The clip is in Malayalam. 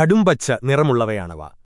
കടുംപച്ച നിറമുള്ളവയാണവ.